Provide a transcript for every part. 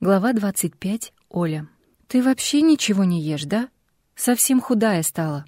Глава 25. Оля. «Ты вообще ничего не ешь, да? Совсем худая стала».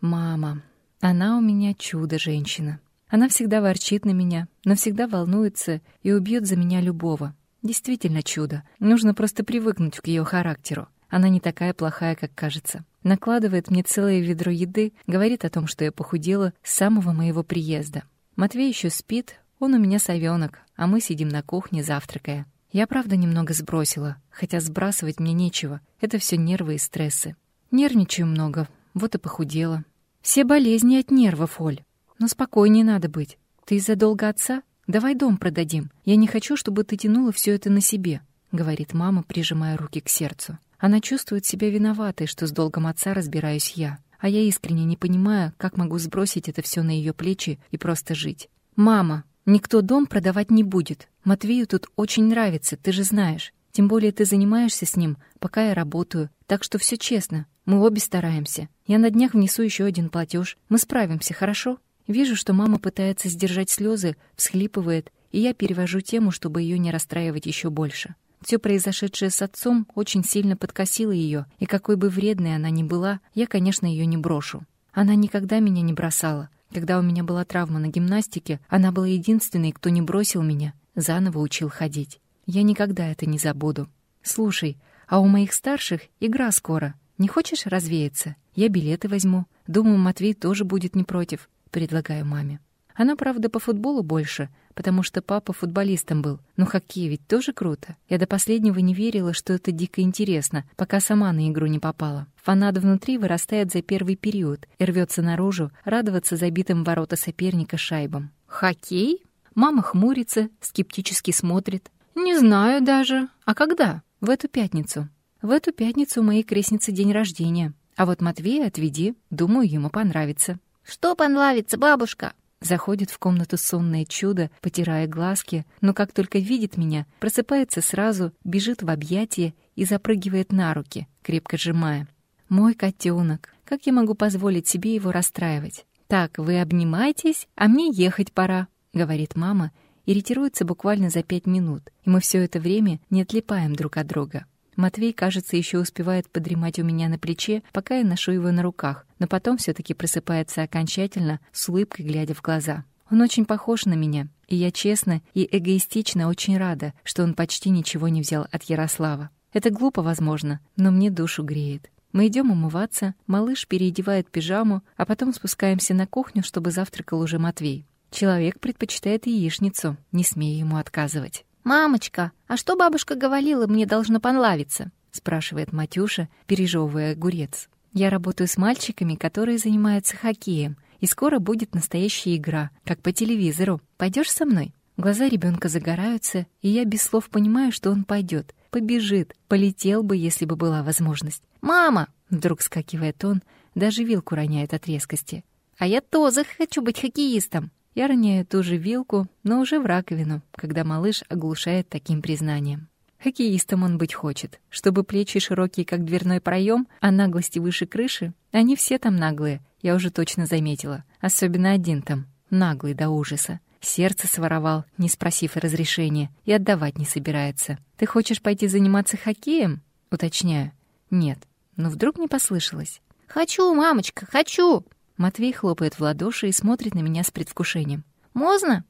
«Мама. Она у меня чудо-женщина. Она всегда ворчит на меня, но всегда волнуется и убьет за меня любого. Действительно чудо. Нужно просто привыкнуть к ее характеру. Она не такая плохая, как кажется. Накладывает мне целое ведро еды, говорит о том, что я похудела с самого моего приезда. Матвей еще спит, он у меня совенок, а мы сидим на кухне, завтракая. Я, правда, немного сбросила, хотя сбрасывать мне нечего. Это все нервы и стрессы. Нервничаю много, вот и похудела. Все болезни от нервов, Оль. Но спокойнее надо быть. Ты из-за долга отца? Давай дом продадим. Я не хочу, чтобы ты тянула все это на себе, говорит мама, прижимая руки к сердцу. Она чувствует себя виноватой, что с долгом отца разбираюсь я. А я искренне не понимаю, как могу сбросить это все на ее плечи и просто жить. «Мама, Никто дом продавать не будет. Матвею тут очень нравится, ты же знаешь. Тем более ты занимаешься с ним, пока я работаю. Так что все честно. Мы обе стараемся. Я на днях внесу еще один платеж. Мы справимся, хорошо? Вижу, что мама пытается сдержать слезы, всхлипывает, и я перевожу тему, чтобы ее не расстраивать еще больше. Все произошедшее с отцом очень сильно подкосило ее, и какой бы вредной она ни была, я, конечно, ее не брошу. Она никогда меня не бросала, когда у меня была травма на гимнастике, она была единственной, кто не бросил меня, заново учил ходить. Я никогда это не забуду. Слушай, а у моих старших игра скоро. Не хочешь развеяться? Я билеты возьму. Думаю, Матвей тоже будет не против. Предлагаю маме. Она, правда, по футболу больше, потому что папа футболистом был. Но хоккей ведь тоже круто. Я до последнего не верила, что это дико интересно, пока сама на игру не попала. Фанат внутри вырастает за первый период и рвется наружу, радоваться забитым ворота соперника шайбам. «Хоккей?» Мама хмурится, скептически смотрит. «Не знаю даже. А когда?» «В эту пятницу». «В эту пятницу у моей крестницы день рождения. А вот Матвея отведи. Думаю, ему понравится». «Что понравится, бабушка?» Заходит в комнату сонное чудо, потирая глазки, но как только видит меня, просыпается сразу, бежит в объятия и запрыгивает на руки, крепко сжимая. «Мой котенок, как я могу позволить себе его расстраивать?» «Так, вы обнимаетесь, а мне ехать пора», — говорит мама, и ретируется буквально за пять минут, и мы все это время не отлипаем друг от друга. Матвей, кажется, еще успевает подремать у меня на плече, пока я ношу его на руках, но потом все таки просыпается окончательно, с улыбкой глядя в глаза. Он очень похож на меня, и я честно и эгоистично очень рада, что он почти ничего не взял от Ярослава. Это глупо, возможно, но мне душу греет. Мы идем умываться, малыш переодевает пижаму, а потом спускаемся на кухню, чтобы завтракал уже Матвей. Человек предпочитает яичницу, не смею ему отказывать. «Мамочка, а что бабушка говорила, мне должно понравиться?» — спрашивает Матюша, пережевывая огурец. «Я работаю с мальчиками, которые занимаются хоккеем, и скоро будет настоящая игра, как по телевизору. Пойдешь со мной?» Глаза ребенка загораются, и я без слов понимаю, что он пойдет, побежит, полетел бы, если бы была возможность. «Мама!» — вдруг скакивает он, даже вилку роняет от резкости. «А я тоже хочу быть хоккеистом!» Я роняю ту же вилку, но уже в раковину, когда малыш оглушает таким признанием. Хоккеистом он быть хочет, чтобы плечи широкие, как дверной проем, а наглости выше крыши. Они все там наглые, я уже точно заметила. Особенно один там, наглый до ужаса. Сердце своровал, не спросив разрешения, и отдавать не собирается. «Ты хочешь пойти заниматься хоккеем?» Уточняю. «Нет». Но вдруг не послышалось. «Хочу, мамочка, хочу!» Матвей хлопает в ладоши и смотрит на меня с предвкушением. «Можно?»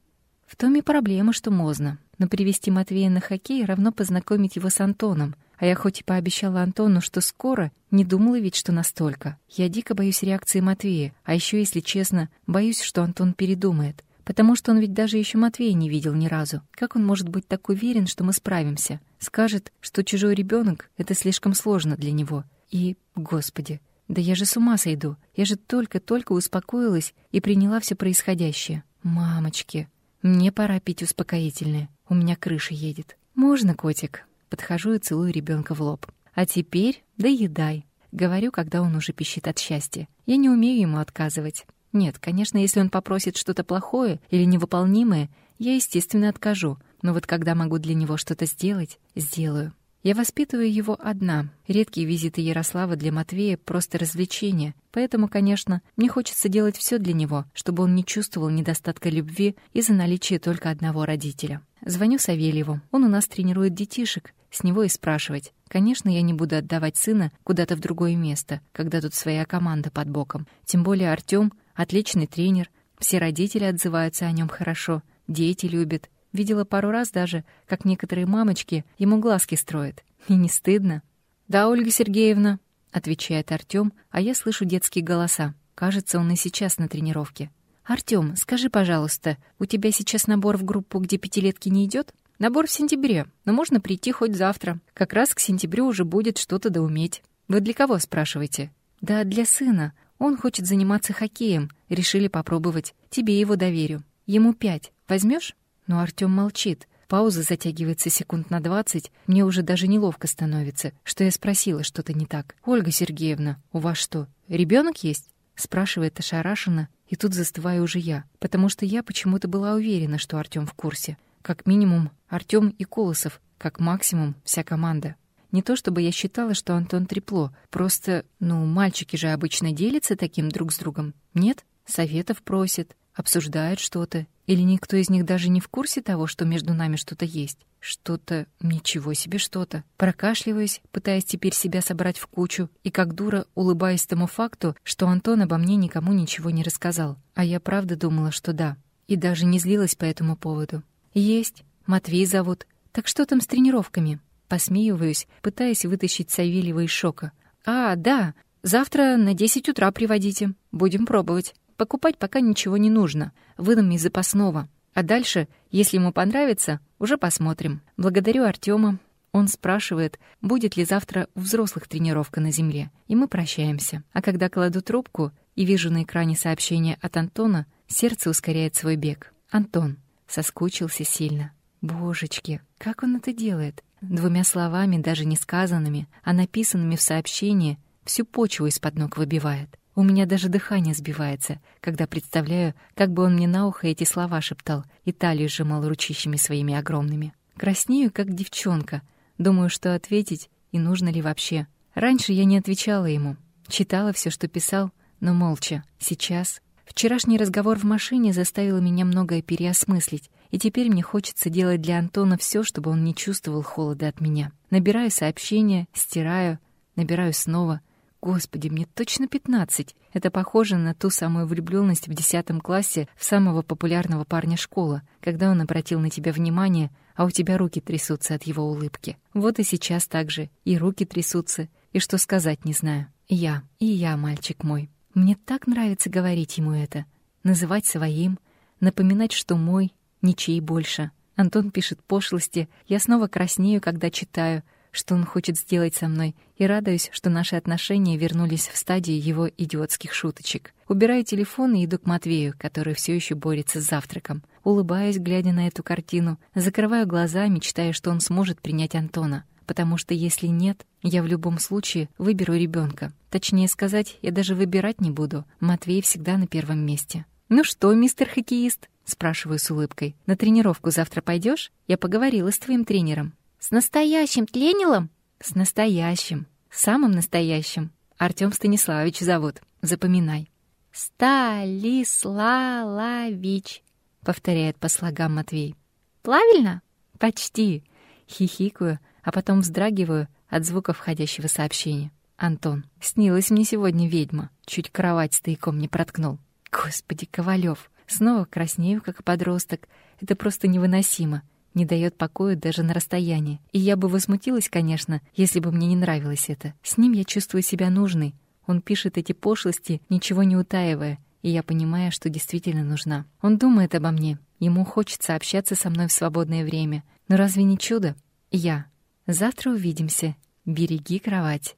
В том и проблема, что можно. Но привести Матвея на хоккей равно познакомить его с Антоном. А я хоть и пообещала Антону, что скоро, не думала ведь, что настолько. Я дико боюсь реакции Матвея. А еще, если честно, боюсь, что Антон передумает. Потому что он ведь даже еще Матвея не видел ни разу. Как он может быть так уверен, что мы справимся? Скажет, что чужой ребенок — это слишком сложно для него. И, господи, да я же с ума сойду. Я же только-только успокоилась и приняла все происходящее. Мамочки, мне пора пить успокоительное. У меня крыша едет. Можно, котик? Подхожу и целую ребенка в лоб. А теперь доедай. Говорю, когда он уже пищит от счастья. Я не умею ему отказывать. Нет, конечно, если он попросит что-то плохое или невыполнимое, я, естественно, откажу. Но вот когда могу для него что-то сделать, сделаю. Я воспитываю его одна. Редкие визиты Ярослава для Матвея — просто развлечение. Поэтому, конечно, мне хочется делать все для него, чтобы он не чувствовал недостатка любви из-за наличия только одного родителя. Звоню Савельеву. Он у нас тренирует детишек. с него и спрашивать. Конечно, я не буду отдавать сына куда-то в другое место, когда тут своя команда под боком. Тем более Артём — отличный тренер, все родители отзываются о нем хорошо, дети любят. Видела пару раз даже, как некоторые мамочки ему глазки строят. И не стыдно. «Да, Ольга Сергеевна», — отвечает Артём, а я слышу детские голоса. Кажется, он и сейчас на тренировке. «Артём, скажи, пожалуйста, у тебя сейчас набор в группу, где пятилетки не идет? Набор в сентябре, но можно прийти хоть завтра. Как раз к сентябрю уже будет что-то доуметь. Вы для кого, спрашиваете? Да для сына. Он хочет заниматься хоккеем. Решили попробовать. Тебе его доверю. Ему пять. Возьмешь? Но Артём молчит. Пауза затягивается секунд на двадцать. Мне уже даже неловко становится, что я спросила что-то не так. «Ольга Сергеевна, у вас что, ребенок есть?» Спрашивает ошарашенно, и тут застываю уже я, потому что я почему-то была уверена, что Артём в курсе. Как минимум Артём и Колосов, как максимум вся команда. Не то чтобы я считала, что Антон трепло, просто, ну, мальчики же обычно делятся таким друг с другом. Нет? Советов просят, обсуждают что-то. Или никто из них даже не в курсе того, что между нами что-то есть. Что-то, ничего себе что-то. Прокашливаюсь, пытаясь теперь себя собрать в кучу, и как дура улыбаясь тому факту, что Антон обо мне никому ничего не рассказал. А я правда думала, что да. И даже не злилась по этому поводу. Есть. Матвей зовут. Так что там с тренировками? Посмеиваюсь, пытаясь вытащить Савельева из шока. А, да, завтра на 10 утра приводите. Будем пробовать. Покупать пока ничего не нужно. Выдам из запасного. А дальше, если ему понравится, уже посмотрим. Благодарю Артема. Он спрашивает, будет ли завтра у взрослых тренировка на земле, и мы прощаемся. А когда кладу трубку и вижу на экране сообщение от Антона, сердце ускоряет свой бег. Антон соскучился сильно. Божечки, как он это делает? Двумя словами, даже не сказанными, а написанными в сообщении, всю почву из-под ног выбивает. У меня даже дыхание сбивается, когда представляю, как бы он мне на ухо эти слова шептал и талию сжимал ручищами своими огромными. Краснею, как девчонка. Думаю, что ответить и нужно ли вообще. Раньше я не отвечала ему. Читала все, что писал, но молча. Сейчас... Вчерашний разговор в машине заставил меня многое переосмыслить, и теперь мне хочется делать для Антона все, чтобы он не чувствовал холода от меня. Набираю сообщения, стираю, набираю снова — Господи, мне точно пятнадцать. Это похоже на ту самую влюбленность в десятом классе в самого популярного парня школы, когда он обратил на тебя внимание, а у тебя руки трясутся от его улыбки. Вот и сейчас так же. И руки трясутся, и что сказать не знаю. Я, и я, мальчик мой. Мне так нравится говорить ему это. Называть своим, напоминать, что мой, ничей больше. Антон пишет пошлости, я снова краснею, когда читаю — что он хочет сделать со мной, и радуюсь, что наши отношения вернулись в стадии его идиотских шуточек. Убираю телефон и иду к Матвею, который все еще борется с завтраком. Улыбаюсь, глядя на эту картину, закрываю глаза, мечтая, что он сможет принять Антона. Потому что если нет, я в любом случае выберу ребенка. Точнее сказать, я даже выбирать не буду. Матвей всегда на первом месте. «Ну что, мистер хоккеист?» — спрашиваю с улыбкой. «На тренировку завтра пойдешь? Я поговорила с твоим тренером. «С настоящим Тленилом?» «С настоящим. Самым настоящим. Артём Станиславович зовут. Запоминай». «Сталиславович», — повторяет по слогам Матвей. «Правильно?» «Почти». Хихикаю, а потом вздрагиваю от звука входящего сообщения. «Антон, снилась мне сегодня ведьма. Чуть кровать стояком не проткнул. Господи, Ковалев. Снова краснею, как подросток. Это просто невыносимо не дает покоя даже на расстоянии. И я бы возмутилась, конечно, если бы мне не нравилось это. С ним я чувствую себя нужной. Он пишет эти пошлости, ничего не утаивая, и я понимаю, что действительно нужна. Он думает обо мне. Ему хочется общаться со мной в свободное время. Но разве не чудо? Я. Завтра увидимся. Береги кровать.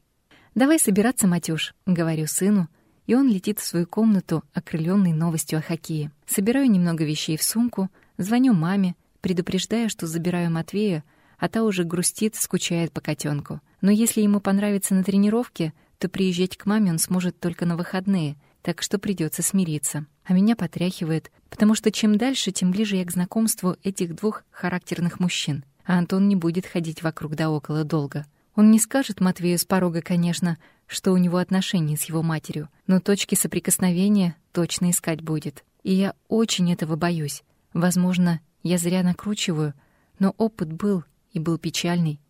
«Давай собираться, Матюш», — говорю сыну, и он летит в свою комнату, окрыленный новостью о хоккее. Собираю немного вещей в сумку, звоню маме, предупреждая, что забираю Матвея, а та уже грустит, скучает по котенку. Но если ему понравится на тренировке, то приезжать к маме он сможет только на выходные, так что придется смириться. А меня потряхивает, потому что чем дальше, тем ближе я к знакомству этих двух характерных мужчин. А Антон не будет ходить вокруг да около долго. Он не скажет Матвею с порога, конечно, что у него отношения с его матерью, но точки соприкосновения точно искать будет. И я очень этого боюсь. Возможно, я зря накручиваю, но опыт был и был печальный.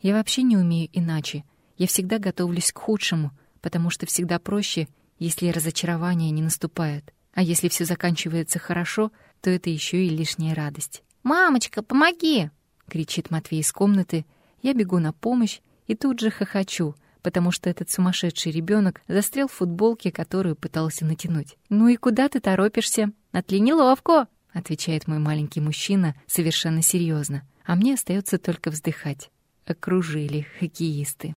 Я вообще не умею иначе. Я всегда готовлюсь к худшему, потому что всегда проще, если разочарование не наступает. А если все заканчивается хорошо, то это еще и лишняя радость. «Мамочка, помоги!» — кричит Матвей из комнаты. Я бегу на помощь и тут же хохочу, потому что этот сумасшедший ребенок застрял в футболке, которую пытался натянуть. «Ну и куда ты торопишься? Отли неловко!» — отвечает мой маленький мужчина совершенно серьезно. А мне остается только вздыхать. Окружили хоккеисты.